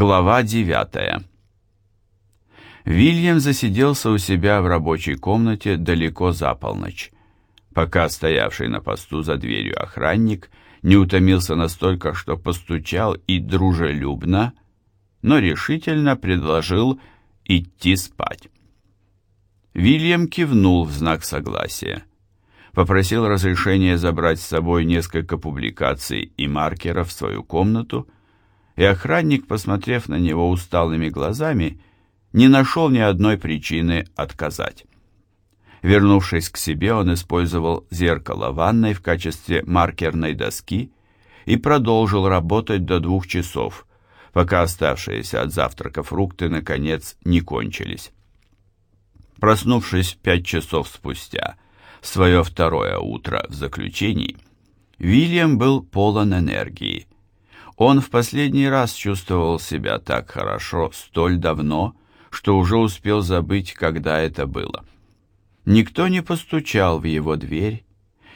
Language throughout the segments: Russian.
Глава 9. Вильям засиделся у себя в рабочей комнате далеко за полночь, пока стоявший на посту за дверью охранник не утомился настолько, что постучал и дружелюбно, но решительно предложил идти спать. Вильям кивнул в знак согласия, попросил разрешения забрать с собой несколько публикаций и маркеров в свою комнату и охранник, посмотрев на него усталыми глазами, не нашел ни одной причины отказать. Вернувшись к себе, он использовал зеркало ванной в качестве маркерной доски и продолжил работать до двух часов, пока оставшиеся от завтрака фрукты, наконец, не кончились. Проснувшись пять часов спустя, свое второе утро в заключении, Вильям был полон энергии. Он в последний раз чувствовал себя так хорошо столь давно, что уже успел забыть, когда это было. Никто не постучал в его дверь,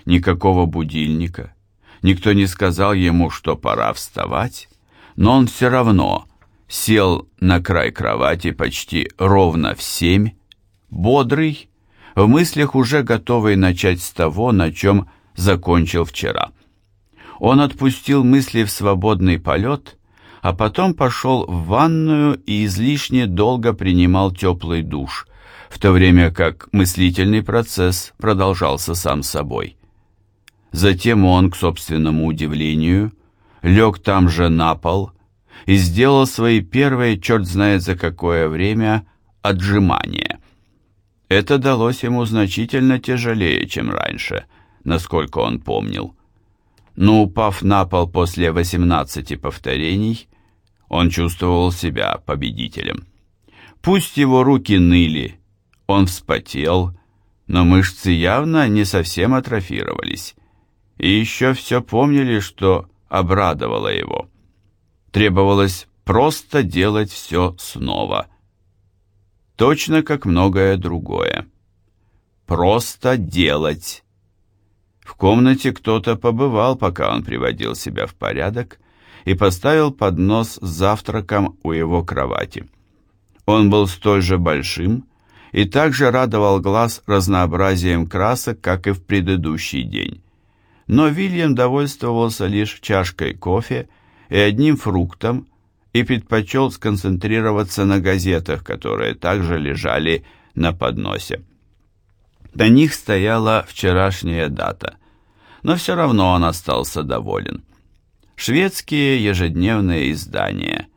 никакого будильника, никто не сказал ему, что пора вставать, но он все равно сел на край кровати почти ровно в семь, бодрый, в мыслях уже готовый начать с того, на чем закончил вчера. Он отпустил мысли в свободный полет, а потом пошел в ванную и излишне долго принимал теплый душ, в то время как мыслительный процесс продолжался сам собой. Затем он, к собственному удивлению, лег там же на пол и сделал свои первые, черт знает за какое время, отжимания. Это далось ему значительно тяжелее, чем раньше, насколько он помнил но упав на пол после 18 повторений, он чувствовал себя победителем. Пусть его руки ныли, он вспотел, но мышцы явно не совсем атрофировались, и еще все помнили, что обрадовало его. Требовалось просто делать все снова. Точно как многое другое. Просто делать. В комнате кто-то побывал, пока он приводил себя в порядок, и поставил поднос с завтраком у его кровати. Он был столь же большим и также радовал глаз разнообразием красок, как и в предыдущий день. Но Вильям довольствовался лишь чашкой кофе и одним фруктом и предпочел сконцентрироваться на газетах, которые также лежали на подносе. На них стояла вчерашняя дата, но все равно он остался доволен. Шведские ежедневные издания.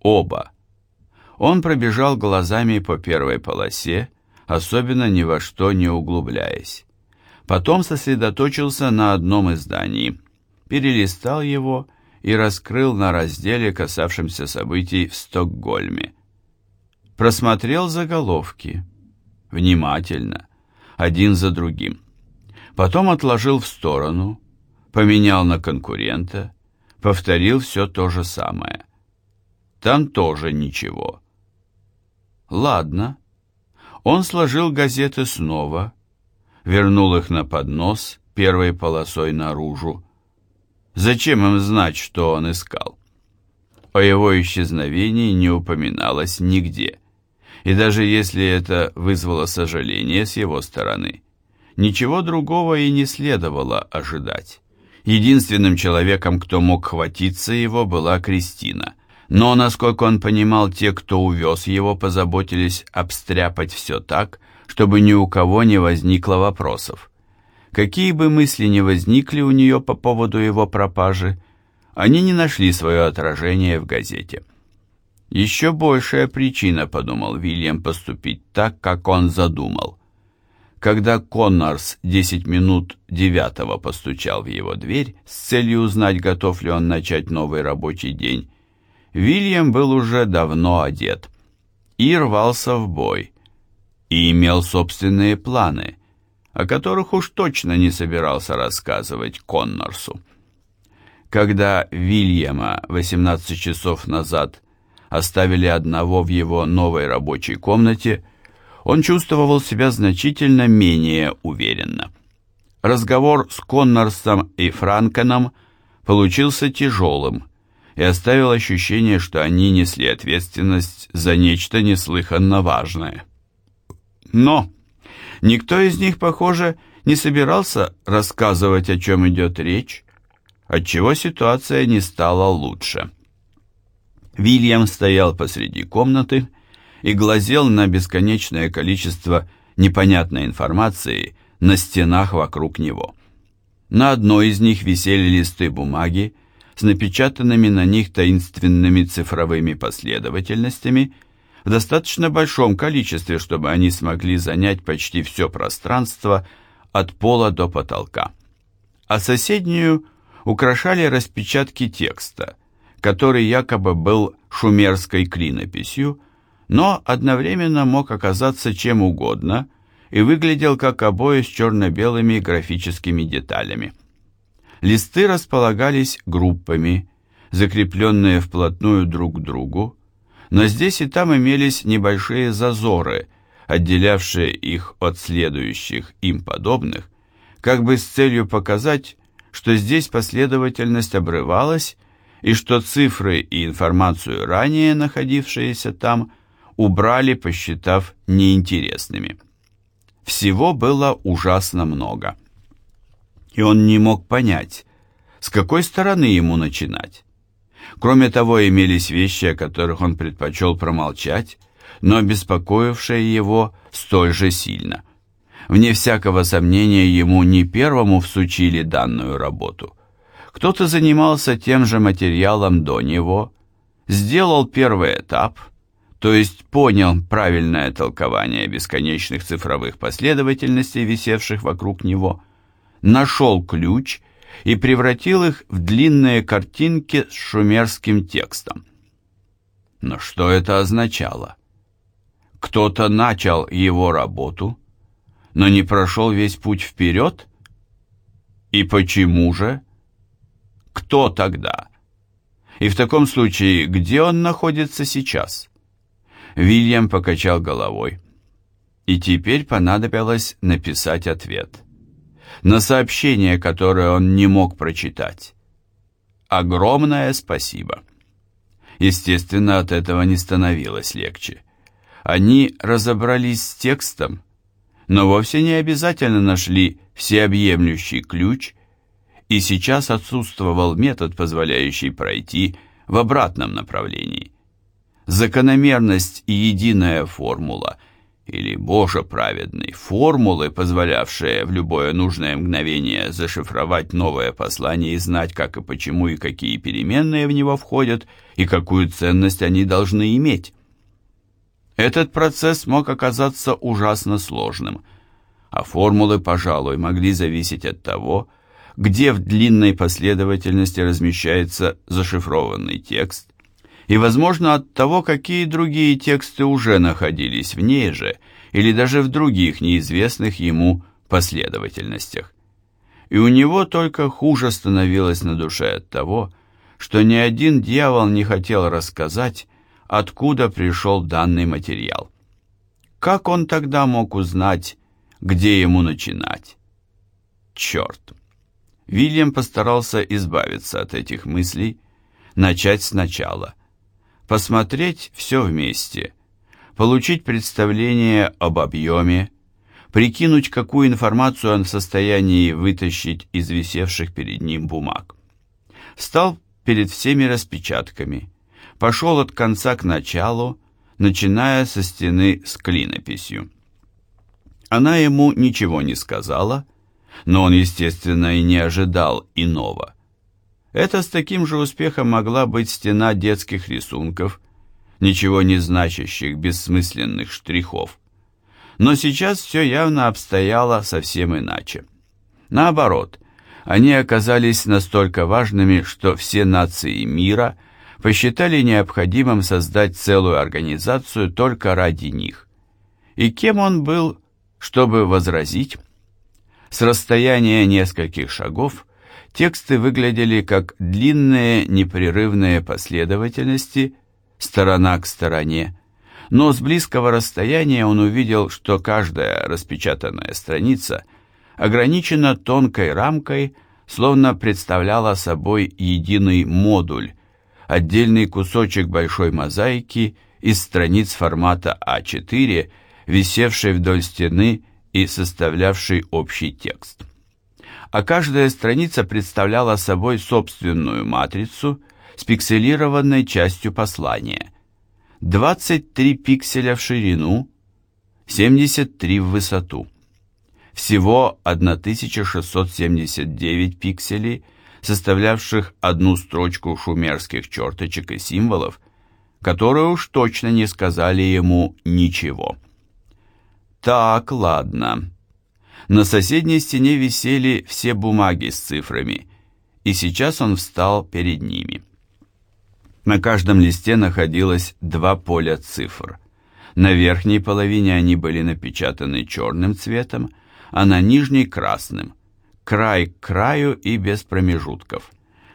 Оба. Он пробежал глазами по первой полосе, особенно ни во что не углубляясь. Потом сосредоточился на одном издании, перелистал его и раскрыл на разделе, касавшемся событий в Стокгольме. Просмотрел заголовки. Внимательно один за другим. Потом отложил в сторону, поменял на конкурента, повторил все то же самое. Там тоже ничего. Ладно. Он сложил газеты снова, вернул их на поднос первой полосой наружу. Зачем им знать, что он искал? О его исчезновении не упоминалось нигде и даже если это вызвало сожаление с его стороны, ничего другого и не следовало ожидать. Единственным человеком, кто мог хватиться его, была Кристина. Но, насколько он понимал, те, кто увез его, позаботились обстряпать все так, чтобы ни у кого не возникло вопросов. Какие бы мысли ни возникли у нее по поводу его пропажи, они не нашли свое отражение в газете. Еще большая причина, подумал Вильям, поступить так, как он задумал. Когда Коннорс 10 минут девятого постучал в его дверь с целью узнать, готов ли он начать новый рабочий день, Вильям был уже давно одет и рвался в бой, и имел собственные планы, о которых уж точно не собирался рассказывать Коннорсу. Когда Вильяма 18 часов назад оставили одного в его новой рабочей комнате, он чувствовал себя значительно менее уверенно. Разговор с Коннорсом и Франкеном получился тяжелым, и оставил ощущение, что они несли ответственность за нечто неслыханно важное. Но никто из них, похоже, не собирался рассказывать, о чем идет речь, отчего ситуация не стала лучше. Вильям стоял посреди комнаты и глазел на бесконечное количество непонятной информации на стенах вокруг него. На одной из них висели листы бумаги с напечатанными на них таинственными цифровыми последовательностями в достаточно большом количестве, чтобы они смогли занять почти все пространство от пола до потолка. А соседнюю украшали распечатки текста, который якобы был шумерской клинописью, но одновременно мог оказаться чем угодно и выглядел как обои с черно-белыми графическими деталями. Листы располагались группами, закрепленные вплотную друг к другу, но здесь и там имелись небольшие зазоры, отделявшие их от следующих им подобных, как бы с целью показать, что здесь последовательность обрывалась и что цифры и информацию, ранее находившиеся там, убрали, посчитав неинтересными. Всего было ужасно много. И он не мог понять, с какой стороны ему начинать. Кроме того, имелись вещи, о которых он предпочел промолчать, но беспокоившие его столь же сильно. Вне всякого сомнения, ему не первому всучили данную работу. Кто-то занимался тем же материалом до него, сделал первый этап – то есть понял правильное толкование бесконечных цифровых последовательностей, висевших вокруг него, нашел ключ и превратил их в длинные картинки с шумерским текстом. Но что это означало? Кто-то начал его работу, но не прошел весь путь вперед? И почему же? Кто тогда? И в таком случае, где он находится сейчас? Вильям покачал головой. И теперь понадобилось написать ответ. На сообщение, которое он не мог прочитать. Огромное спасибо. Естественно, от этого не становилось легче. Они разобрались с текстом, но вовсе не обязательно нашли всеобъемлющий ключ, и сейчас отсутствовал метод, позволяющий пройти в обратном направлении закономерность и единая формула, или, Боже праведный, формулы, позволявшие в любое нужное мгновение зашифровать новое послание и знать, как и почему и какие переменные в него входят, и какую ценность они должны иметь. Этот процесс мог оказаться ужасно сложным, а формулы, пожалуй, могли зависеть от того, где в длинной последовательности размещается зашифрованный текст, и, возможно, от того, какие другие тексты уже находились в ней же, или даже в других неизвестных ему последовательностях. И у него только хуже становилось на душе от того, что ни один дьявол не хотел рассказать, откуда пришел данный материал. Как он тогда мог узнать, где ему начинать? Черт! Вильям постарался избавиться от этих мыслей, начать сначала посмотреть все вместе, получить представление об объеме, прикинуть, какую информацию он в состоянии вытащить из висевших перед ним бумаг. Встал перед всеми распечатками, пошел от конца к началу, начиная со стены с клинописью. Она ему ничего не сказала, но он, естественно, и не ожидал иного. Это с таким же успехом могла быть стена детских рисунков, ничего не значащих, бессмысленных штрихов. Но сейчас все явно обстояло совсем иначе. Наоборот, они оказались настолько важными, что все нации мира посчитали необходимым создать целую организацию только ради них. И кем он был, чтобы возразить? С расстояния нескольких шагов Тексты выглядели как длинные непрерывные последовательности, сторона к стороне, но с близкого расстояния он увидел, что каждая распечатанная страница ограничена тонкой рамкой, словно представляла собой единый модуль, отдельный кусочек большой мозаики из страниц формата А4, висевшей вдоль стены и составлявший общий текст. А каждая страница представляла собой собственную матрицу с пикселированной частью послания. 23 пикселя в ширину, 73 в высоту. Всего 1679 пикселей, составлявших одну строчку шумерских черточек и символов, которые уж точно не сказали ему ничего. Так, ладно. На соседней стене висели все бумаги с цифрами, и сейчас он встал перед ними. На каждом листе находилось два поля цифр. На верхней половине они были напечатаны черным цветом, а на нижней – красным. Край к краю и без промежутков.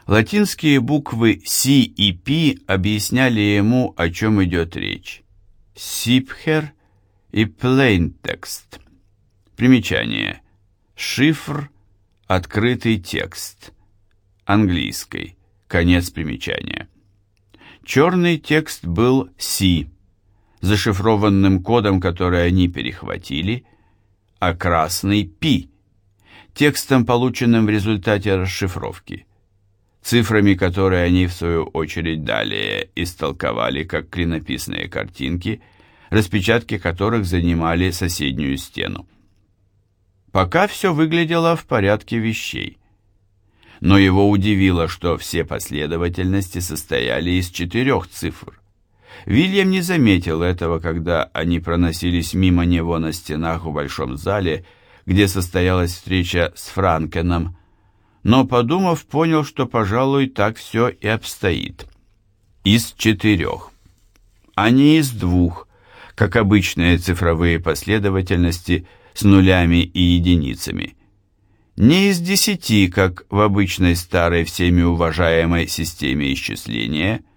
Латинские буквы «C» и «P» объясняли ему, о чем идет речь. «Cipher» и «Plaintext». Примечание. Шифр «Открытый текст». Английский. Конец примечания. Черный текст был «Си», зашифрованным кодом, который они перехватили, а красный «Пи», текстом, полученным в результате расшифровки. Цифрами, которые они, в свою очередь, далее истолковали как клинописные картинки, распечатки которых занимали соседнюю стену. Пока все выглядело в порядке вещей. Но его удивило, что все последовательности состояли из четырех цифр. Вильям не заметил этого, когда они проносились мимо него на стенах в большом зале, где состоялась встреча с Франкеном, но, подумав, понял, что, пожалуй, так все и обстоит. Из четырех, а не из двух, как обычные цифровые последовательности с нулями и единицами. Не из десяти, как в обычной старой всеми уважаемой системе исчисления –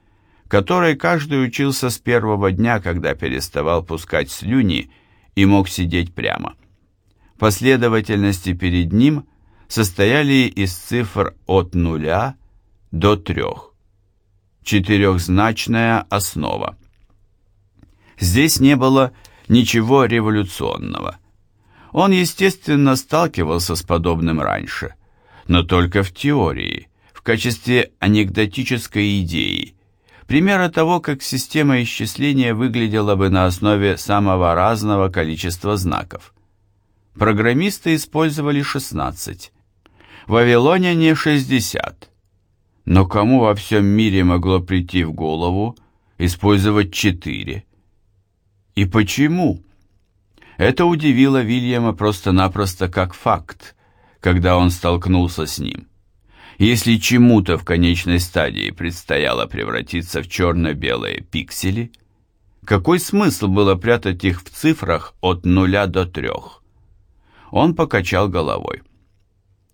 которой каждый учился с первого дня, когда переставал пускать слюни и мог сидеть прямо. Последовательности перед ним состояли из цифр от нуля до трех. Четырехзначная основа. Здесь не было ничего революционного. Он, естественно, сталкивался с подобным раньше, но только в теории, в качестве анекдотической идеи, примера того, как система исчисления выглядела бы на основе самого разного количества знаков. Программисты использовали 16, вавилоняне 60. Но кому во всем мире могло прийти в голову использовать 4? И почему? Это удивило Вильяма просто-напросто как факт, когда он столкнулся с ним. Если чему-то в конечной стадии предстояло превратиться в черно-белые пиксели, какой смысл было прятать их в цифрах от нуля до трех? Он покачал головой.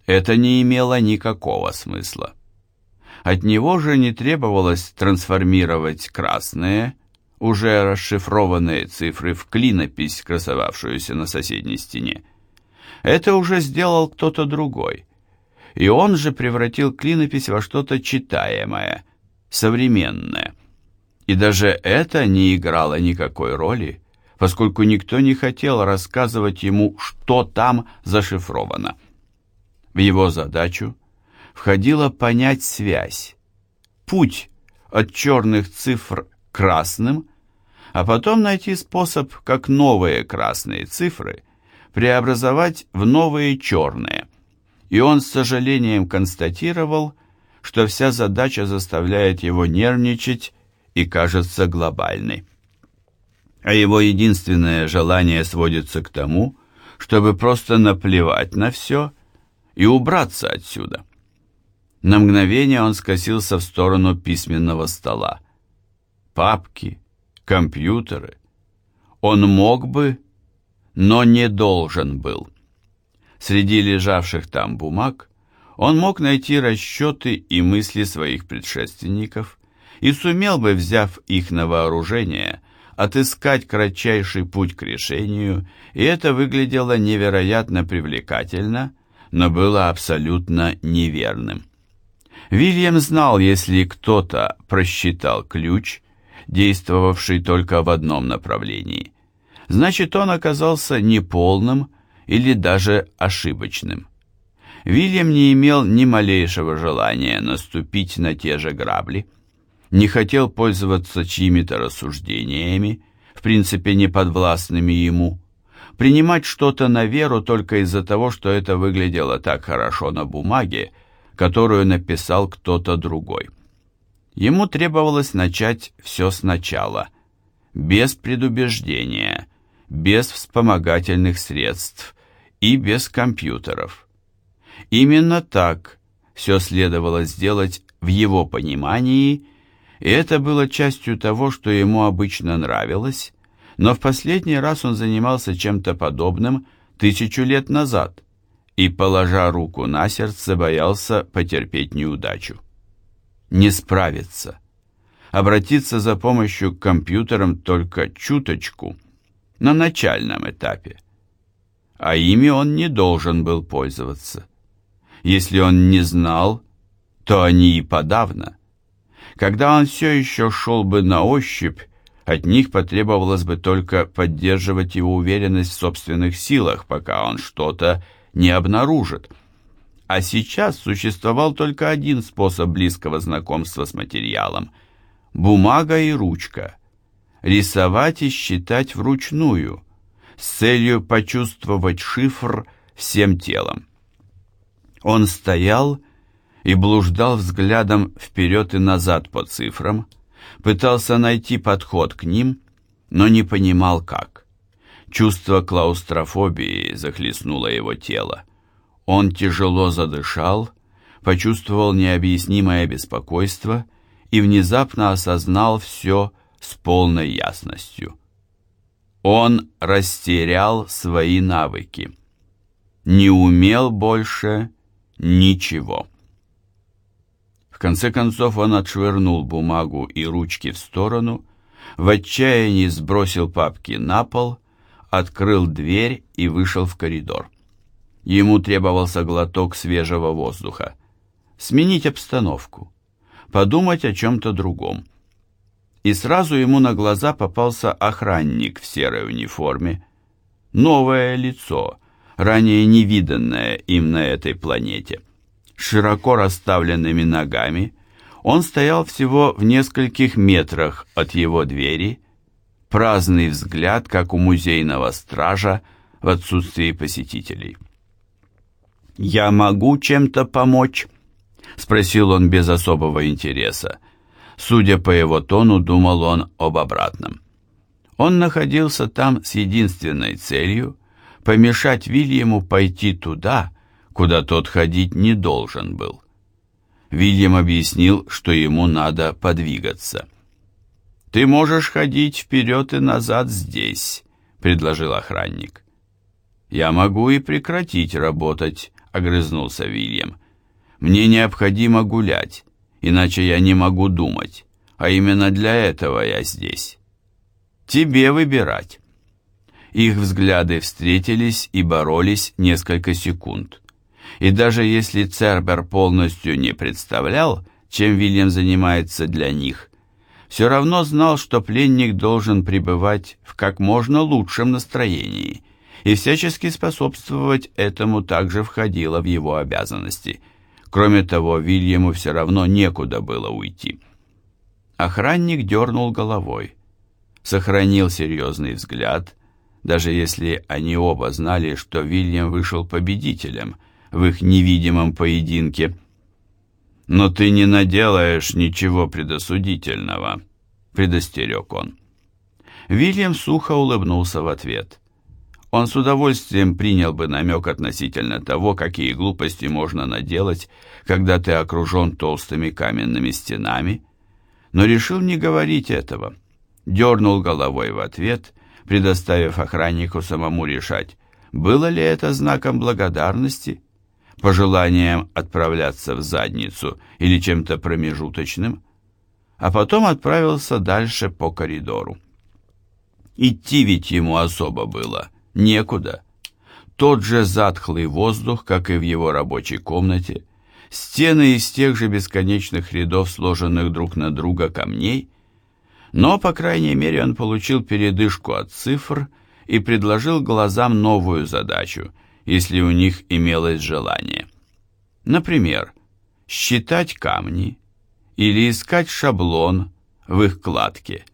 Это не имело никакого смысла. От него же не требовалось трансформировать красные, уже расшифрованные цифры в клинопись, красовавшуюся на соседней стене. Это уже сделал кто-то другой – и он же превратил клинопись во что-то читаемое, современное. И даже это не играло никакой роли, поскольку никто не хотел рассказывать ему, что там зашифровано. В его задачу входило понять связь, путь от черных цифр к красным, а потом найти способ, как новые красные цифры преобразовать в новые черные и он с сожалением констатировал, что вся задача заставляет его нервничать и кажется глобальной. А его единственное желание сводится к тому, чтобы просто наплевать на все и убраться отсюда. На мгновение он скосился в сторону письменного стола. Папки, компьютеры. Он мог бы, но не должен был. Среди лежавших там бумаг он мог найти расчеты и мысли своих предшественников и сумел бы, взяв их на вооружение, отыскать кратчайший путь к решению, и это выглядело невероятно привлекательно, но было абсолютно неверным. Вильям знал, если кто-то просчитал ключ, действовавший только в одном направлении, значит, он оказался неполным или даже ошибочным. Вильям не имел ни малейшего желания наступить на те же грабли, не хотел пользоваться чьими-то рассуждениями, в принципе не подвластными ему, принимать что-то на веру только из-за того, что это выглядело так хорошо на бумаге, которую написал кто-то другой. Ему требовалось начать все сначала, без предубеждения, без вспомогательных средств и без компьютеров. Именно так все следовало сделать в его понимании, и это было частью того, что ему обычно нравилось, но в последний раз он занимался чем-то подобным тысячу лет назад и, положа руку на сердце, боялся потерпеть неудачу. Не справиться. Обратиться за помощью к компьютерам только чуточку, на начальном этапе. А ими он не должен был пользоваться. Если он не знал, то они и подавно. Когда он все еще шел бы на ощупь, от них потребовалось бы только поддерживать его уверенность в собственных силах, пока он что-то не обнаружит. А сейчас существовал только один способ близкого знакомства с материалом – бумага и ручка. Рисовать и считать вручную, с целью почувствовать шифр всем телом. Он стоял и блуждал взглядом вперед и назад по цифрам, пытался найти подход к ним, но не понимал как. Чувство клаустрофобии захлестнуло его тело. Он тяжело задышал, почувствовал необъяснимое беспокойство и внезапно осознал все с полной ясностью. Он растерял свои навыки. Не умел больше ничего. В конце концов он отшвырнул бумагу и ручки в сторону, в отчаянии сбросил папки на пол, открыл дверь и вышел в коридор. Ему требовался глоток свежего воздуха, сменить обстановку, подумать о чем-то другом. И сразу ему на глаза попался охранник в серой униформе, новое лицо, ранее невиданное им на этой планете. Широко расставленными ногами он стоял всего в нескольких метрах от его двери, праздный взгляд, как у музейного стража в отсутствии посетителей. «Я могу чем-то помочь?» — спросил он без особого интереса. Судя по его тону, думал он об обратном. Он находился там с единственной целью — помешать Вильяму пойти туда, куда тот ходить не должен был. Вильям объяснил, что ему надо подвигаться. «Ты можешь ходить вперед и назад здесь», — предложил охранник. «Я могу и прекратить работать», — огрызнулся Вильям. «Мне необходимо гулять, иначе я не могу думать, а именно для этого я здесь. Тебе выбирать». Их взгляды встретились и боролись несколько секунд. И даже если Цербер полностью не представлял, чем Вильям занимается для них, все равно знал, что пленник должен пребывать в как можно лучшем настроении, и всячески способствовать этому также входило в его обязанности. Кроме того, Вильяму все равно некуда было уйти. Охранник дернул головой, сохранил серьезный взгляд, даже если они оба знали, что Вильям вышел победителем в их невидимом поединке – «Но ты не наделаешь ничего предосудительного», — предостерег он. Вильям сухо улыбнулся в ответ. Он с удовольствием принял бы намек относительно того, какие глупости можно наделать, когда ты окружен толстыми каменными стенами, но решил не говорить этого. Дернул головой в ответ, предоставив охраннику самому решать, было ли это знаком благодарности пожеланием отправляться в задницу или чем-то промежуточным, а потом отправился дальше по коридору. Идти ведь ему особо было некуда. Тот же затхлый воздух, как и в его рабочей комнате, стены из тех же бесконечных рядов, сложенных друг на друга камней, но, по крайней мере, он получил передышку от цифр и предложил глазам новую задачу, если у них имелось желание. Например, считать камни или искать шаблон в их кладке.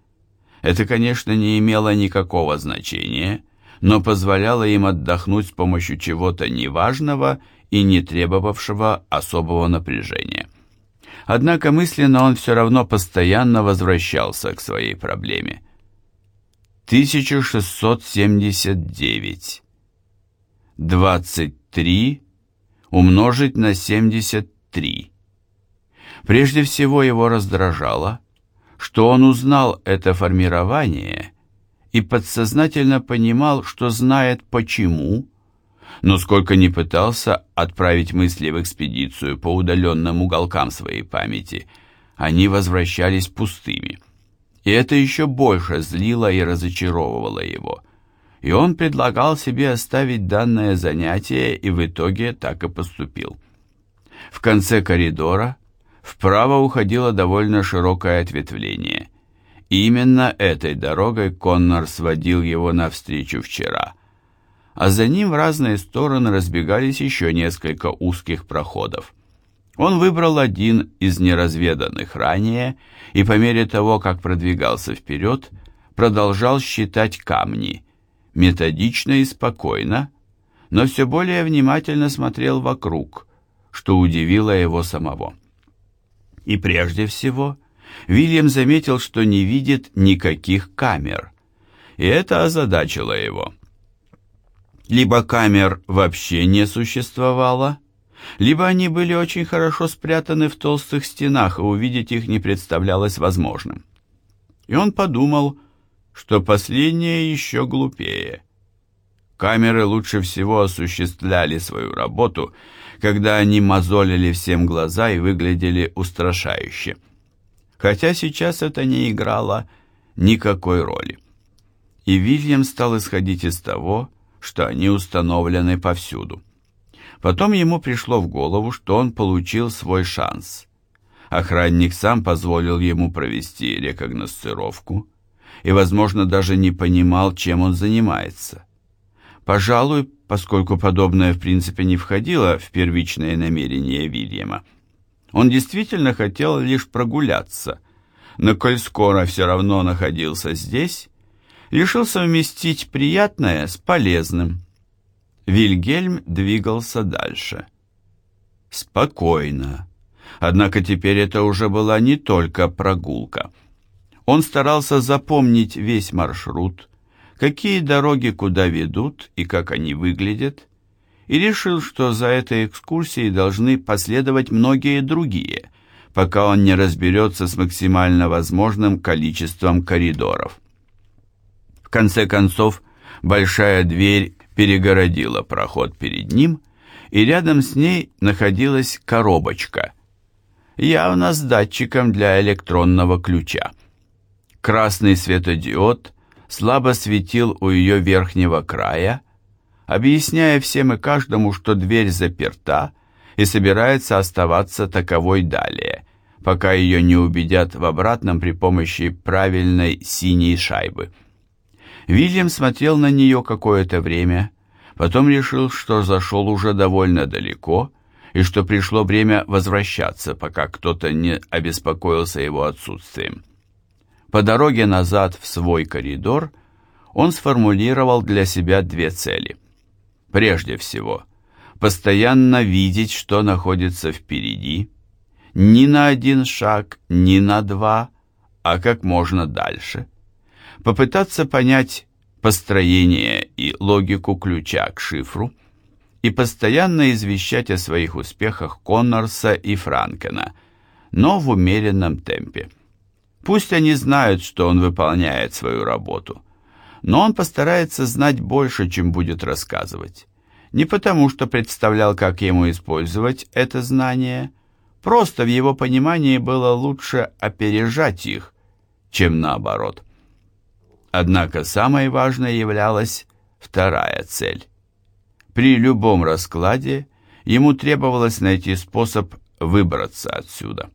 Это, конечно, не имело никакого значения, но позволяло им отдохнуть с помощью чего-то неважного и не требовавшего особого напряжения. Однако мысленно он все равно постоянно возвращался к своей проблеме. 1679. 23 умножить на 73. Прежде всего его раздражало, что он узнал это формирование и подсознательно понимал, что знает почему, но сколько ни пытался отправить мысли в экспедицию по удаленным уголкам своей памяти, они возвращались пустыми. И это еще больше злило и разочаровывало его. И он предлагал себе оставить данное занятие и в итоге так и поступил. В конце коридора вправо уходило довольно широкое ответвление. Именно этой дорогой Коннор сводил его навстречу вчера. А за ним в разные стороны разбегались еще несколько узких проходов. Он выбрал один из неразведанных ранее и по мере того, как продвигался вперед, продолжал считать камни, методично и спокойно, но все более внимательно смотрел вокруг, что удивило его самого. И прежде всего, Вильям заметил, что не видит никаких камер, и это озадачило его. Либо камер вообще не существовало, либо они были очень хорошо спрятаны в толстых стенах, и увидеть их не представлялось возможным. И он подумал, что последнее еще глупее. Камеры лучше всего осуществляли свою работу, когда они мозолили всем глаза и выглядели устрашающе. Хотя сейчас это не играло никакой роли. И Вильям стал исходить из того, что они установлены повсюду. Потом ему пришло в голову, что он получил свой шанс. Охранник сам позволил ему провести рекогносцировку и, возможно, даже не понимал, чем он занимается. Пожалуй, поскольку подобное в принципе не входило в первичное намерение Вильяма. Он действительно хотел лишь прогуляться, но коль скоро все равно находился здесь, решил совместить приятное с полезным. Вильгельм двигался дальше. Спокойно. Однако теперь это уже была не только прогулка. Он старался запомнить весь маршрут, какие дороги куда ведут и как они выглядят, и решил, что за этой экскурсией должны последовать многие другие, пока он не разберется с максимально возможным количеством коридоров. В конце концов, большая дверь перегородила проход перед ним, и рядом с ней находилась коробочка, явно с датчиком для электронного ключа. Красный светодиод – слабо светил у ее верхнего края, объясняя всем и каждому, что дверь заперта и собирается оставаться таковой далее, пока ее не убедят в обратном при помощи правильной синей шайбы. Вильям смотрел на нее какое-то время, потом решил, что зашел уже довольно далеко и что пришло время возвращаться, пока кто-то не обеспокоился его отсутствием. По дороге назад в свой коридор он сформулировал для себя две цели. Прежде всего, постоянно видеть, что находится впереди, ни на один шаг, ни на два, а как можно дальше. Попытаться понять построение и логику ключа к шифру и постоянно извещать о своих успехах Коннорса и Франкена, но в умеренном темпе. Пусть они знают, что он выполняет свою работу, но он постарается знать больше, чем будет рассказывать. Не потому, что представлял, как ему использовать это знание, просто в его понимании было лучше опережать их, чем наоборот. Однако самой важной являлась вторая цель. При любом раскладе ему требовалось найти способ выбраться отсюда.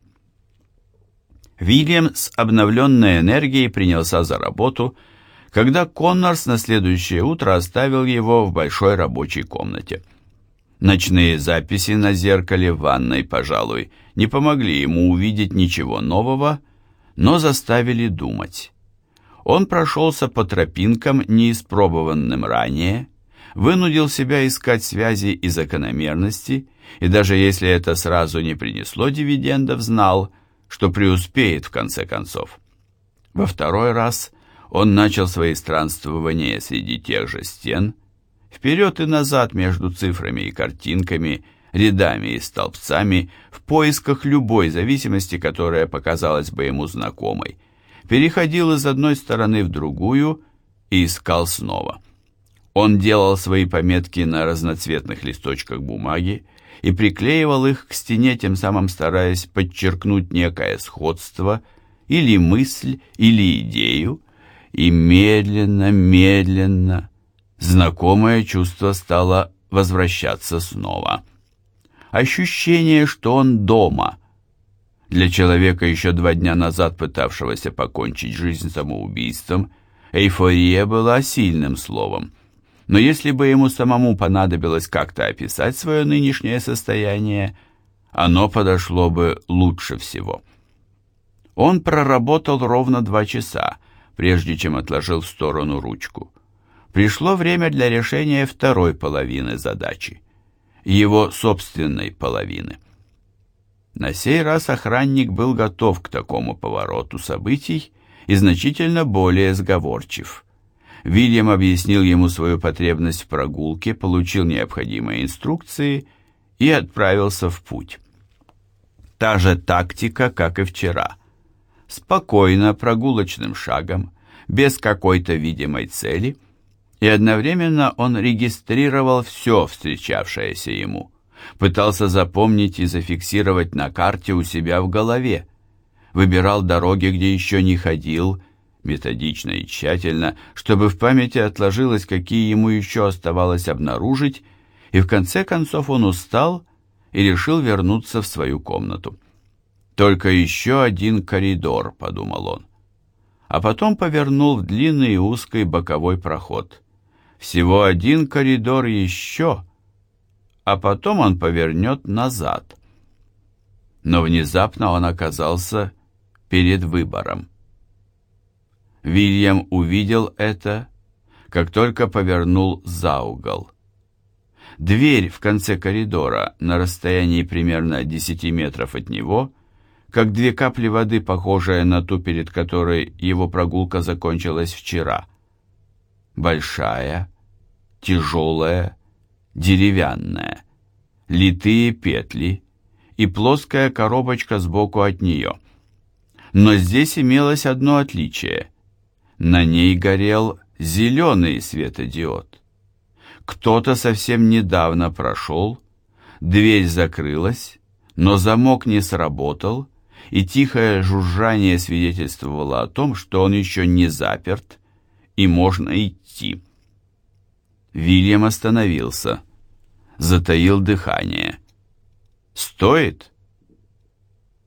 Вильям с обновленной энергией принялся за работу, когда Коннорс на следующее утро оставил его в большой рабочей комнате. Ночные записи на зеркале в ванной, пожалуй, не помогли ему увидеть ничего нового, но заставили думать. Он прошелся по тропинкам, неиспробованным ранее, вынудил себя искать связи и закономерности, и даже если это сразу не принесло дивидендов, знал, что преуспеет в конце концов. Во второй раз он начал свои странствования среди тех же стен, вперед и назад между цифрами и картинками, рядами и столбцами, в поисках любой зависимости, которая показалась бы ему знакомой, переходил из одной стороны в другую и искал снова. Он делал свои пометки на разноцветных листочках бумаги и приклеивал их к стене, тем самым стараясь подчеркнуть некое сходство или мысль, или идею, и медленно, медленно знакомое чувство стало возвращаться снова. Ощущение, что он дома. Для человека, еще два дня назад пытавшегося покончить жизнь самоубийством, эйфория была сильным словом. Но если бы ему самому понадобилось как-то описать свое нынешнее состояние, оно подошло бы лучше всего. Он проработал ровно два часа, прежде чем отложил в сторону ручку. Пришло время для решения второй половины задачи, его собственной половины. На сей раз охранник был готов к такому повороту событий и значительно более сговорчив. Вильям объяснил ему свою потребность в прогулке, получил необходимые инструкции и отправился в путь. Та же тактика, как и вчера. Спокойно, прогулочным шагом, без какой-то видимой цели, и одновременно он регистрировал все встречавшееся ему, пытался запомнить и зафиксировать на карте у себя в голове, выбирал дороги, где еще не ходил, методично и тщательно, чтобы в памяти отложилось, какие ему еще оставалось обнаружить, и в конце концов он устал и решил вернуться в свою комнату. «Только еще один коридор», — подумал он. А потом повернул в длинный и узкий боковой проход. Всего один коридор еще, а потом он повернет назад. Но внезапно он оказался перед выбором. Вильям увидел это, как только повернул за угол. Дверь в конце коридора, на расстоянии примерно 10 метров от него, как две капли воды, похожая на ту, перед которой его прогулка закончилась вчера. Большая, тяжелая, деревянная, литые петли и плоская коробочка сбоку от нее. Но здесь имелось одно отличие – на ней горел зеленый светодиод. Кто-то совсем недавно прошел, дверь закрылась, но замок не сработал, и тихое жужжание свидетельствовало о том, что он еще не заперт, и можно идти. Вильям остановился, затаил дыхание. Стоит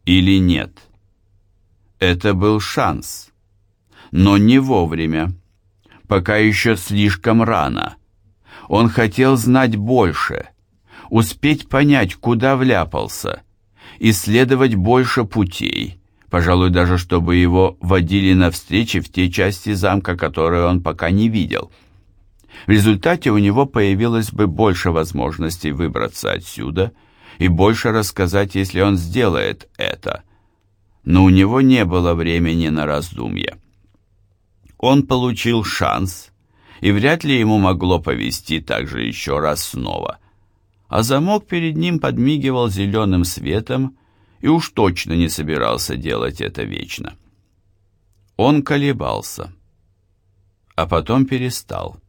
или нет? Это был шанс но не вовремя. Пока еще слишком рано. Он хотел знать больше, успеть понять, куда вляпался, исследовать больше путей, пожалуй, даже чтобы его водили на встречи в те части замка, которые он пока не видел. В результате у него появилось бы больше возможностей выбраться отсюда и больше рассказать, если он сделает это. Но у него не было времени на раздумья. Он получил шанс, и вряд ли ему могло повести также еще раз снова. А замок перед ним подмигивал зеленым светом и уж точно не собирался делать это вечно. Он колебался, а потом перестал.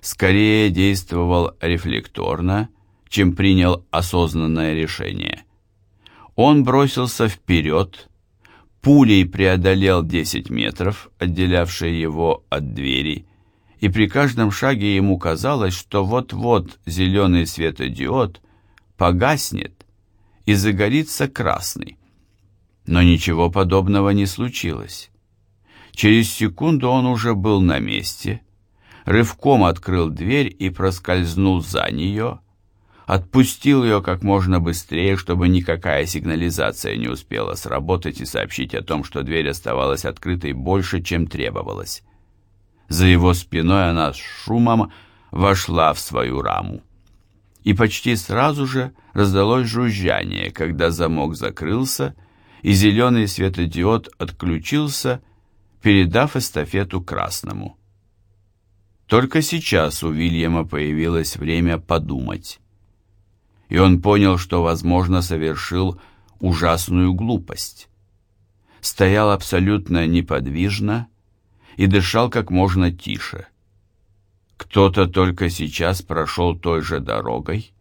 Скорее действовал рефлекторно, чем принял осознанное решение. Он бросился вперед, пулей преодолел 10 метров, отделявшие его от двери, и при каждом шаге ему казалось, что вот-вот зеленый светодиод погаснет, и загорится красный. Но ничего подобного не случилось. Через секунду он уже был на месте, рывком открыл дверь и проскользнул за нее, отпустил ее как можно быстрее, чтобы никакая сигнализация не успела сработать и сообщить о том, что дверь оставалась открытой больше, чем требовалось. За его спиной она с шумом вошла в свою раму. И почти сразу же раздалось жужжание, когда замок закрылся, и зеленый светодиод отключился, передав эстафету красному. Только сейчас у Вильяма появилось время подумать. И он понял, что, возможно, совершил ужасную глупость. Стоял абсолютно неподвижно и дышал как можно тише. Кто-то только сейчас прошел той же дорогой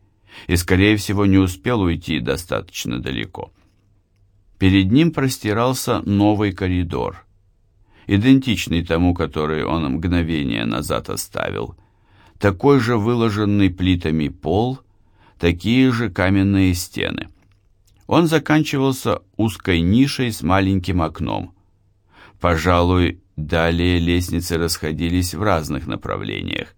и, скорее всего, не успел уйти достаточно далеко. Перед ним простирался новый коридор, идентичный тому, который он мгновение назад оставил, такой же выложенный плитами пол, такие же каменные стены. Он заканчивался узкой нишей с маленьким окном. Пожалуй, Далее лестницы расходились в разных направлениях,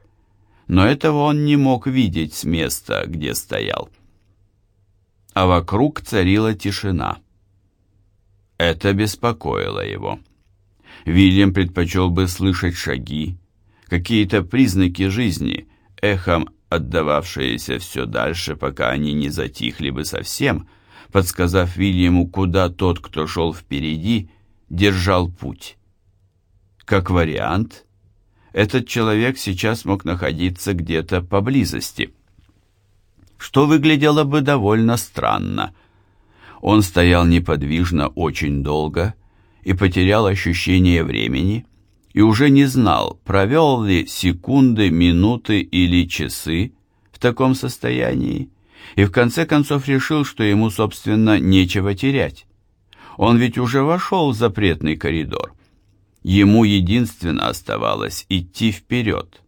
но этого он не мог видеть с места, где стоял. А вокруг царила тишина. Это беспокоило его. Вильям предпочел бы слышать шаги, какие-то признаки жизни, эхом отдававшиеся все дальше, пока они не затихли бы совсем, подсказав Вильяму, куда тот, кто шел впереди, держал путь. Как вариант, этот человек сейчас мог находиться где-то поблизости. Что выглядело бы довольно странно. Он стоял неподвижно очень долго и потерял ощущение времени, и уже не знал, провел ли секунды, минуты или часы в таком состоянии, и в конце концов решил, что ему, собственно, нечего терять. Он ведь уже вошел в запретный коридор. Ему единственно оставалось идти вперед,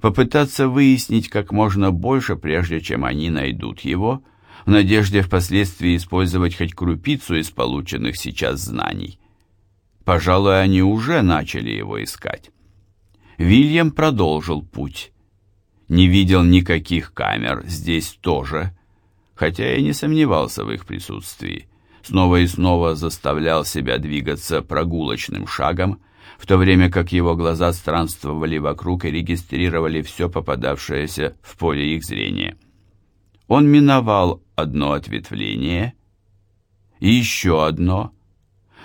попытаться выяснить как можно больше, прежде чем они найдут его, в надежде впоследствии использовать хоть крупицу из полученных сейчас знаний. Пожалуй, они уже начали его искать. Вильям продолжил путь. Не видел никаких камер здесь тоже, хотя и не сомневался в их присутствии. Снова и снова заставлял себя двигаться прогулочным шагом, в то время как его глаза странствовали вокруг и регистрировали все попадавшееся в поле их зрения. Он миновал одно ответвление и еще одно.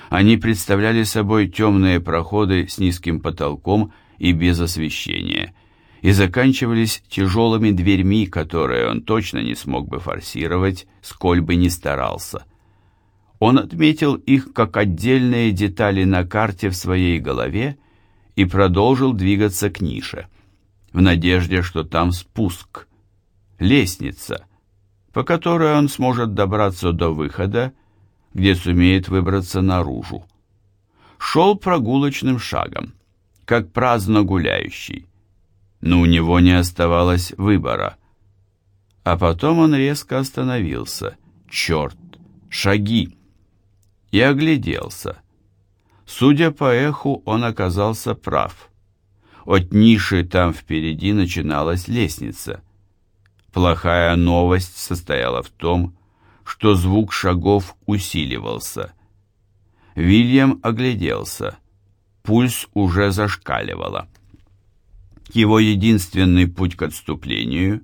Они представляли собой темные проходы с низким потолком и без освещения, и заканчивались тяжелыми дверьми, которые он точно не смог бы форсировать, сколь бы ни старался – он отметил их как отдельные детали на карте в своей голове и продолжил двигаться к нише, в надежде, что там спуск, лестница, по которой он сможет добраться до выхода, где сумеет выбраться наружу. Шел прогулочным шагом, как праздно гуляющий, но у него не оставалось выбора. А потом он резко остановился. Черт, шаги! И огляделся. Судя по эху, он оказался прав. От ниши там впереди начиналась лестница. Плохая новость состояла в том, что звук шагов усиливался. Вильям огляделся. Пульс уже зашкаливало. Его единственный путь к отступлению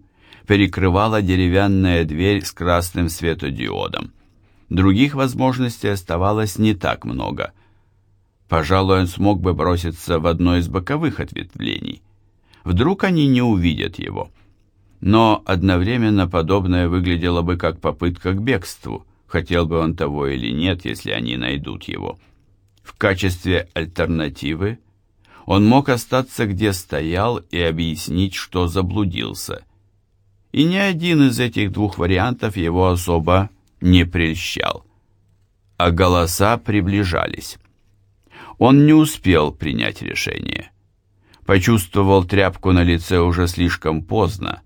перекрывала деревянная дверь с красным светодиодом. Других возможностей оставалось не так много. Пожалуй, он смог бы броситься в одно из боковых ответвлений. Вдруг они не увидят его. Но одновременно подобное выглядело бы как попытка к бегству, хотел бы он того или нет, если они найдут его. В качестве альтернативы он мог остаться где стоял и объяснить, что заблудился. И ни один из этих двух вариантов его особо не прельщал. А голоса приближались. Он не успел принять решение. Почувствовал тряпку на лице уже слишком поздно,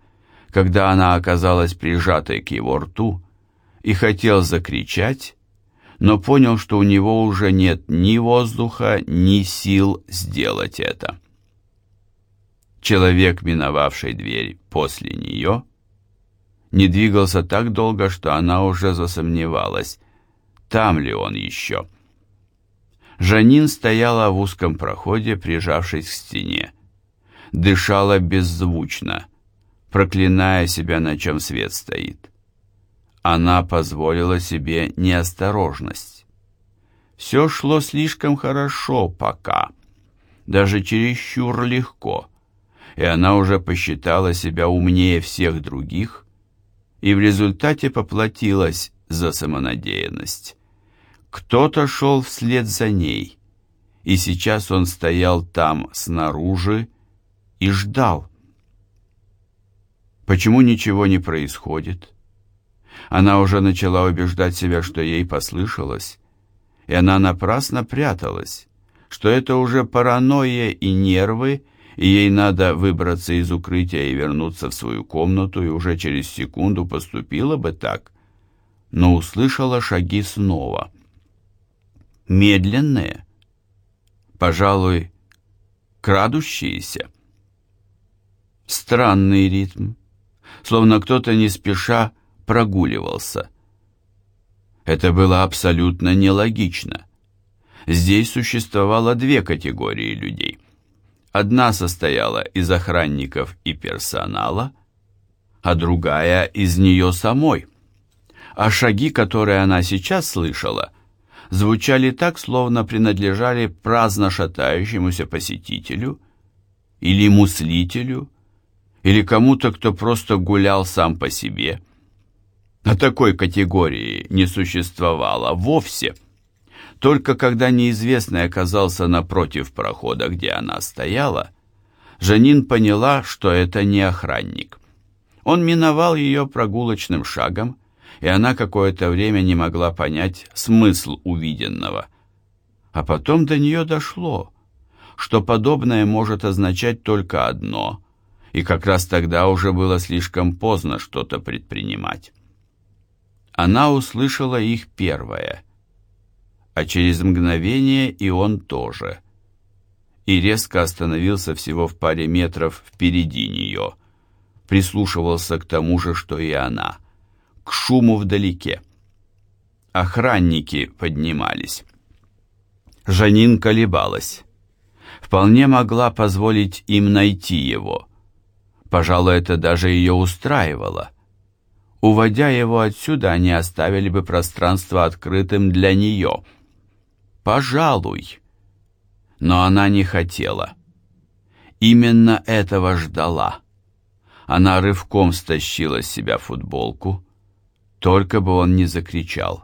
когда она оказалась прижатой к его рту, и хотел закричать, но понял, что у него уже нет ни воздуха, ни сил сделать это. Человек, миновавший дверь после нее, не двигался так долго, что она уже засомневалась, там ли он еще. Жанин стояла в узком проходе, прижавшись к стене. Дышала беззвучно, проклиная себя, на чем свет стоит. Она позволила себе неосторожность. Все шло слишком хорошо пока, даже чересчур легко, и она уже посчитала себя умнее всех других, и в результате поплатилась за самонадеянность. Кто-то шел вслед за ней, и сейчас он стоял там снаружи и ждал. Почему ничего не происходит? Она уже начала убеждать себя, что ей послышалось, и она напрасно пряталась, что это уже паранойя и нервы, и ей надо выбраться из укрытия и вернуться в свою комнату, и уже через секунду поступила бы так, но услышала шаги снова. Медленные, пожалуй, крадущиеся. Странный ритм, словно кто-то не спеша прогуливался. Это было абсолютно нелогично. Здесь существовало две категории людей. Одна состояла из охранников и персонала, а другая из нее самой. А шаги, которые она сейчас слышала, звучали так, словно принадлежали праздно шатающемуся посетителю или муслителю, или кому-то, кто просто гулял сам по себе – а такой категории не существовало вовсе. Только когда неизвестный оказался напротив прохода, где она стояла, Жанин поняла, что это не охранник. Он миновал ее прогулочным шагом, и она какое-то время не могла понять смысл увиденного. А потом до нее дошло, что подобное может означать только одно, и как раз тогда уже было слишком поздно что-то предпринимать она услышала их первое, а через мгновение и он тоже, и резко остановился всего в паре метров впереди нее, прислушивался к тому же, что и она, к шуму вдалеке. Охранники поднимались. Жанин колебалась. Вполне могла позволить им найти его. Пожалуй, это даже ее устраивало. Уводя его отсюда, они оставили бы пространство открытым для нее. Пожалуй. Но она не хотела. Именно этого ждала. Она рывком стащила с себя футболку. Только бы он не закричал.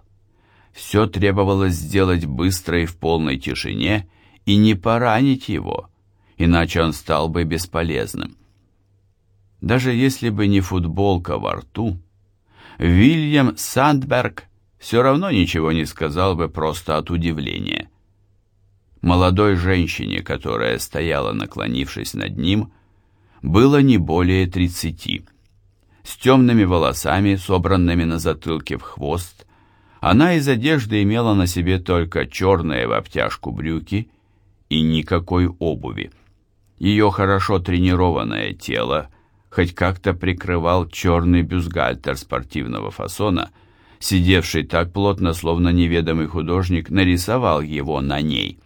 Все требовалось сделать быстро и в полной тишине, и не поранить его, иначе он стал бы бесполезным. Даже если бы не футболка во рту, Вильям Сандберг все равно ничего не сказал бы просто от удивления. Молодой женщине, которая стояла, наклонившись над ним, было не более тридцати. С темными волосами, собранными на затылке в хвост, она из одежды имела на себе только черные в обтяжку брюки и никакой обуви. Ее хорошо тренированное тело хоть как-то прикрывал черный бюстгальтер спортивного фасона, сидевший так плотно, словно неведомый художник нарисовал его на ней.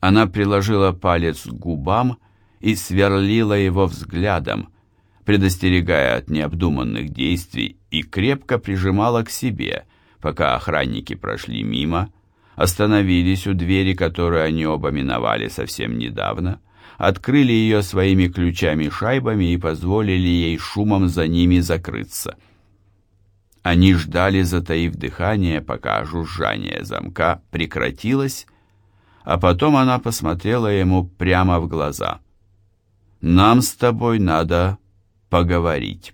Она приложила палец к губам и сверлила его взглядом, предостерегая от необдуманных действий, и крепко прижимала к себе, пока охранники прошли мимо, остановились у двери, которую они оба миновали совсем недавно, открыли ее своими ключами-шайбами и позволили ей шумом за ними закрыться. Они ждали, затаив дыхание, пока жужжание замка прекратилось, а потом она посмотрела ему прямо в глаза. «Нам с тобой надо поговорить».